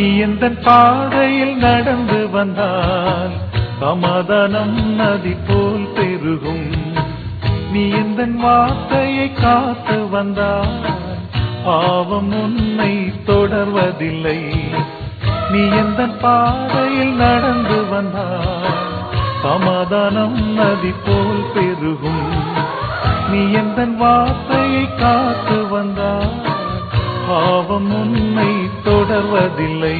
நீ எந்த பாதையில் நடந்து வந்தால் சமாதானம் நதி போல் பெருகும். நீ எந்த வார்த்தையை காத்து வந்தால் பாவம் உன்னை தொடர்வதில்லை. நீ எந்த பாதையில் நடந்து வந்தால் சமாதானம் நதி போல் பெருகும். நீ எந்த வார்த்தையை காத்து வந்தால் பாவம் உன்னை தொடர்வதில்லை.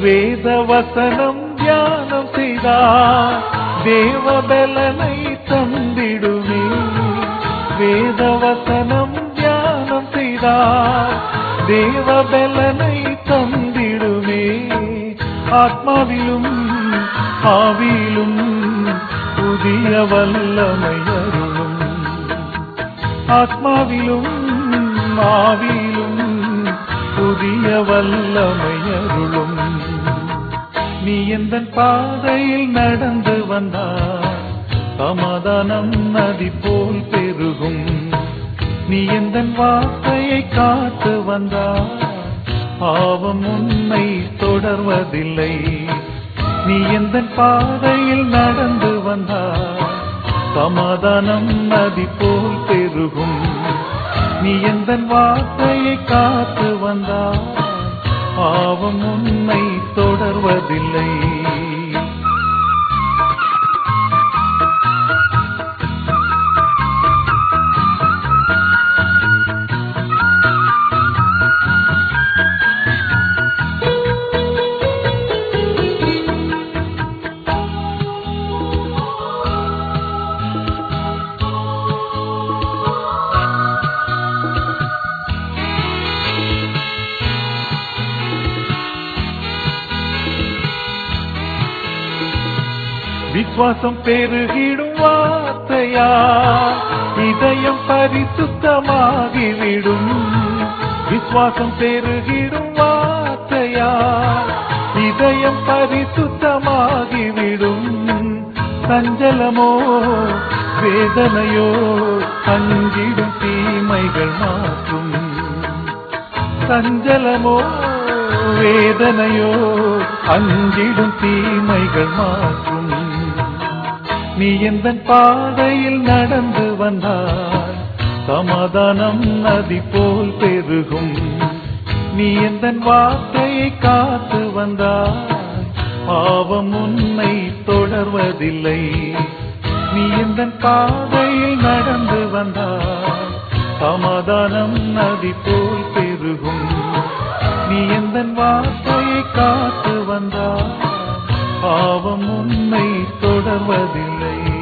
வேத வசனம் தியானம் செய்தார். தேவபலனை தந்திடுமே வேத வசனம் தியானம் செய்தார். தேவபலனை தந்திடுமே ஆத்மாவிலும் ஆவியிலும் புதிய வல்லமை அருளும் ஆத்மாவிலும் ஆவியிலும் புதிய வல்லமை அருளும் நீ எந்த பாதையில் நடந்து வந்தால் சமாதானம் நதி போல் பெருகும். நீ எந்த வார்த்தையை காத்து வந்தால் பாவம் உன்னை தொடர்வதில்லை. நீ எந்த பாதையில் நடந்து வந்தால் சமாதானம் நதி போல் பெருகும். நீ எந்த வார்த்தையை காத்து வந்தால் பாவம் உன்னை தொடர்வதில்லை. விசுவாசம் பெருகிடும் வார்த்தையா? இதயம் பரிசுத்தமாகிவிடும். விசுவாசம் பெருகிடும் வார்த்தையா? இதயம் பரிசுத்தமாகிவிடும். சஞ்சலமோ வேதனையோ அஞ்சிடும் தீமைகள் மாற்றும். சஞ்சலமோ வேதனையோ அஞ்சிடும் தீமைகள் மாற்றும். நீ எந்த பாதையில் நடந்து வந்தால் சமாதானம் நதி போல் பெருகும். நீ எந்த வார்த்தையை காத்து வந்தால் பாவம் உன்னை தொடர்வதில்லை. நீ எந்த பாதையில் நடந்து வந்தால் சமாதானம் நதி போல் பெருகும். நீ எந்த வார்த்தையை காத்து வந்தால் பாவம் உன்னை தொடர்வதில்லை